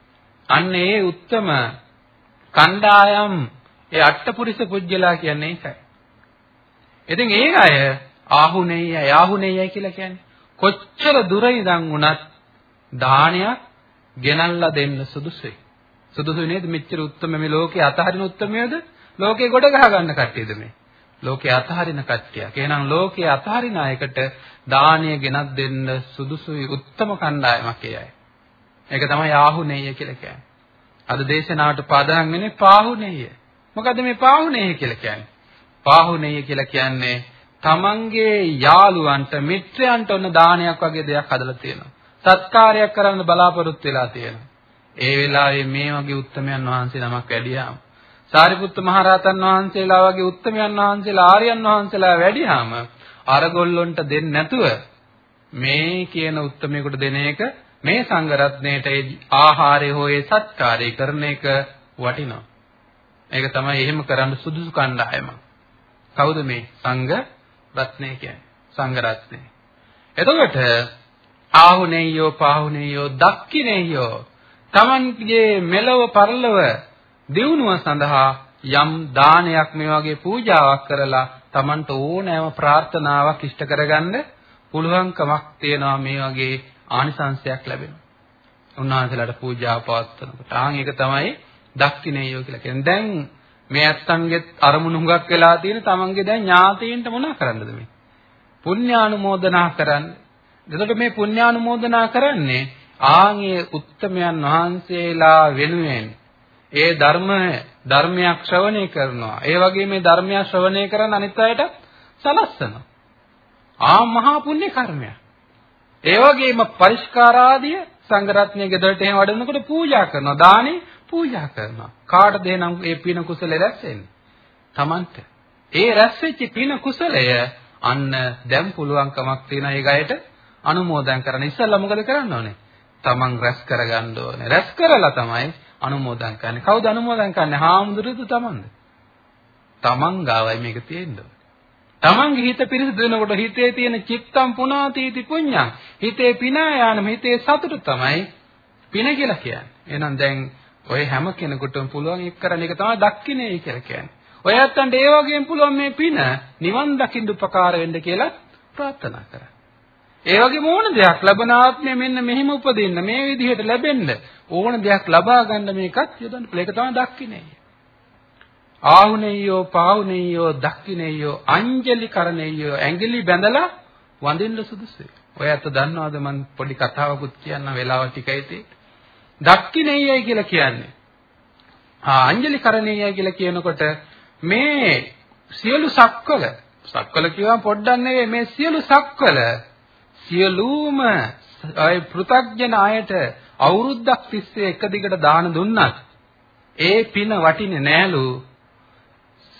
අන්න ඒ උත්තම කණ්ඩායම් ඒ අට්ඨපුරිස පුජ්‍යලා කියන්නේ ඒකයි. ඉතින් ඒ අය ආහුනේය යාහුනේයයි කියලා කියන්නේ කොච්චර දුර ඉඳන් වුණත් දානයක් ගෙනල්ලා දෙන්න සුදුසුයි. සුදුසුයි නේද? මෙච්චර උත්තරම මේ ලෝකේ අතහරින උත්තරමයද? ලෝකේ ගොඩ ගහ ගන්න කට්ටියද මේ? ලෝකේ අතහරින කට්ටියක්. එහෙනම් ලෝකේ අතහරින අයකට දානය ගෙනත් දෙන්න සුදුසුයි උත්තම කණ්ඩායමක් එයයි. ඒක තමයි ආහුනේය කියලා කියන්නේ. අද දේශනාවට පදනම් වෙන්නේ පාහුනේය. මොකද්ද මේ පාහුනේය කියලා කියන්නේ? පාහුනේය කියලා කියන්නේ තමන්ගේ යාළුවන්ට මිත්‍රයන්ට ඔන්න දානයක් වගේ දෙයක් හදලා තියෙනවා. සත්කාරයක් කරන්න බලාපොරොත්තු වෙලා තියෙනවා. ඒ වෙලාවේ මේ වගේ උත්තමයන් වහන්සේ නමක් වැඩියාම සාරිපුත්ත මහරහතන් වහන්සේලා වගේ උත්තමයන් වහන්සේලා ආර්යයන් වහන්සේලා වැඩියාම අරගොල්ලොන්ට දෙන්නේ නැතුව මේ කියන උත්තමයෙකුට දෙන එක මේ සංඝ රත්නයේට ආහාරය හෝ ඒ සත්කාරය කරන එක වටිනවා. ඒක තමයි එහෙම කරන්න සුදුසු කණ්ඩායම. කවුද මේ සංඝ රත්නය කියන්නේ? සංඝ රත්නය. එතකොට ආහුනේයෝ පාහුනේයෝ දක්ඛිනේයෝ තමන්ගේ මෙලව පරලව දියුණුව සඳහා යම් දානයක් මේ වගේ පූජාවක් කරලා තමන්ට ඕනෑම ප්‍රාර්ථනාවක් ඉෂ්ට කරගන්න පුළුවන්කමක් තියෙනවා මේ වගේ ආනිසංශයක් ලැබෙනවා. උන්වහන්සේලාට පූජා පවත්වනකොට. ආන් ඒක තමයි දක්ෂිනේයෝ කියලා කියන්නේ. දැන් මේ ඇත්තන්ගේ අරමුණු හුඟක් වෙලා තියෙන තමන්ගේ දැන් ඥාතීන්ට මොනා කරන්නද මේ? පුණ්‍යානුමෝදනා කරන්න. එතකොට මේ පුණ්‍යානුමෝදනා කරන්නේ ආන්ගේ උත්තමයන් වහන්සේලා වෙනුවෙන් ඒ ධර්ම ධර්මයක් ශ්‍රවණය කරනවා. ඒ වගේ මේ ධර්මයක් ශ්‍රවණය කරන අනිත් අයට සලස්සනවා. ආ මහා පුණ්‍ය කර්මයක්. ඒ වගේම පරිස්කාරාදිය සංඝරත්නයේ ගෙදරට එහෙම වඩනකොට පූජා කරනවා. දානේ පූජා කරනවා. කාටද එහෙනම් ඒ පින කුසල රැස් වෙන්නේ? Tamante. ඒ රැස් වෙච්ච පින කුසලය අන්න දැන් පුළුවන්කමක් තියෙන ඒ ගයට අනුමෝදන් කරන්න. ඉස්සල්ලා මොකද කරන්න ඕනේ? Taman රැස් කරගන්න ඕනේ. රැස් කරලා තමයි අනුමෝදන් කරන්නේ. කවුද අනුමෝදන් කරන්නේ? හාමුදුරුවෝද Tamanද? Taman ගාවයි මේක තියෙන්නේ. තමන්ගේ හිත පිරිසිදු වෙනකොට හිතේ තියෙන චිත්තම් පුනාතීති පුඤ්ඤං හිතේ පිනා යානම හිතේ සතුට තමයි පින කියලා කියන්නේ. එහෙනම් දැන් ඔය හැම කෙනෙකුටම පුළුවන් එක් කරන එක තමයි දක්ඛිනේ කියලා කියන්නේ. ඔය ඇත්තන්ට ඒ වගේම පුළුවන් මේ පින නිවන් දකින්න උපකාර වෙන්න කියලා ප්‍රාර්ථනා කරා. ඒ වගේම ඕන දෙයක් ලබන ආත්මය මෙන්න මෙහෙම උපදින්න මේ විදිහට ලැබෙන්න ඕන දෙයක් ලබා ගන්න මේකත් යොදන්න පුළුවන්. ඒක තමයි දක්ඛිනේ. ආහුනේයෝ පාහුනේයෝ දක්ඛිනේයෝ අංජලි කරණේයෝ ඇඟිලි බැඳලා වඳින්න සුදුසුයි. ඔය අත දන්නවද මම පොඩි කතාවකුත් කියන්න වෙලාව ටිකයි තියෙන්නේ. දක්ඛිනේයයි කියලා කියන්නේ. ආ අංජලි කරණීයයි කියලා කියනකොට මේ සියලු සක්වල සක්වල කියවම පොඩ්ඩක් නෙවෙයි මේ සියලු සක්වල සියලුම අය පෘථග්ජන අයට අවුරුද්දක් තිස්සේ එක දිගට දාන දුන්නත් ඒ පින වටින්නේ නෑලු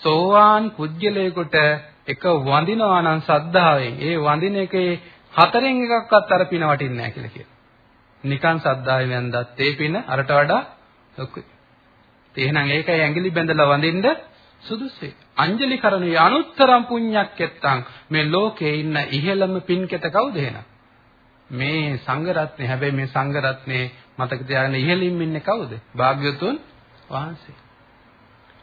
සෝවාන් කුජ්ජලයකට එක වඳිනවා නම් සද්ධාවෙන් ඒ වඳින එකේ හතරෙන් එකක්වත් අර පින වටින්නේ නැහැ කියලා කියනවා. නිකන් සද්ධාවෙන් වැන්දත් ඒ පින අරට වඩා ලොකුයි. එහෙනම් ඒකයි ඇඟිලි බැඳලා වඳින්න සුදුසුයි. අංජලි කරණේ අනුත්තරම් පුණ්‍යක්කෙත්තං මේ ලෝකේ ඉන්න ඉහළම පින්කෙත කවුද එහෙනම්? මේ සංඝරත්නේ හැබැයි මේ සංඝරත්නේ මතක තියාගන්න ඉහළින් ඉන්නේ කවුද? භාග්‍යවතුන් වහන්සේ.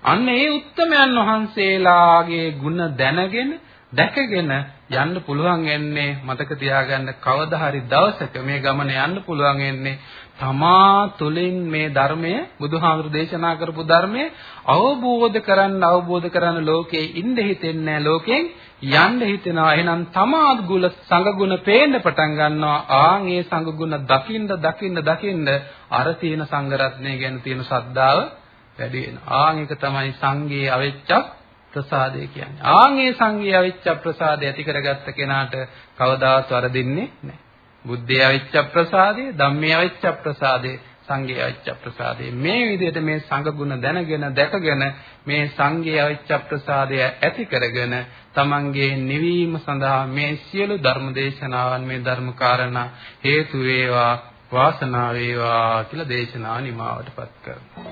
අන්න ඒ උත්තමයන් වහන්සේලාගේ ගුණ දැනගෙන දැකගෙන යන්න පුළුවන් එන්නේ මතක තියාගන්න කවදා හරි දවසක මේ ගමන යන්න පුළුවන් එන්නේ තමා තුළින් මේ ධර්මය බුදුහාමුදුරු දේශනා කරපු ධර්මය අවබෝධ කරන්න අවබෝධ කරන්න ලෝකේ ඉන්න හිතෙන්නේ ලෝකෙන් යන්න හිතෙනවා. එහෙනම් තමා ගුල සංගුණ පේන්න පටන් ගන්නවා. ආන් ඒ සංගුණ දකින්න දකින්න දකින්න අර තියෙන සංගරත්නය ගැන තියෙන ශ්‍රද්ධාව වැඩි වෙනවා. ආන් එක තමයි සංගේ අවෙච්ච ප්‍රසාදය කියන්නේ. ආන් ඒ සංඝයා වෙච්ච ප්‍රසාදය ඇති කරගත්ත කෙනාට කවදාවත් වරදින්නේ නැහැ. බුද්ධයා වෙච්ච ප්‍රසාදය, ධම්මයා වෙච්ච ප්‍රසාදය, සංඝයා වෙච්ච ප්‍රසාදය. මේ විදිහට මේ සංඝ ගුණ දැනගෙන දැකගෙන මේ සංඝයා වෙච්ච ප්‍රසාදය ඇති කරගෙන තමන්ගේ නිවීම සඳහා මේ සියලු ධර්ම දේශනාවන් මේ ධර්ම කාරණා හේතු වේවා වාසනාව වේවා කියලා දේශනා නිමාවටපත් කරනවා.